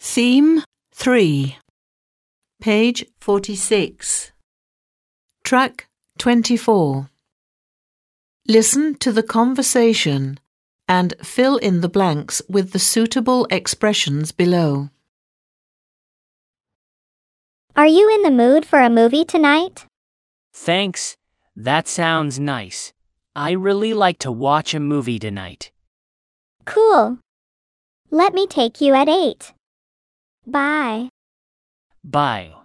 Theme 3. Page 46. Track 24. Listen to the conversation and fill in the blanks with the suitable expressions below. Are you in the mood for a movie tonight? Thanks. That sounds nice. I really like to watch a movie tonight. Cool. Let me take you at 8. Bye. Bye.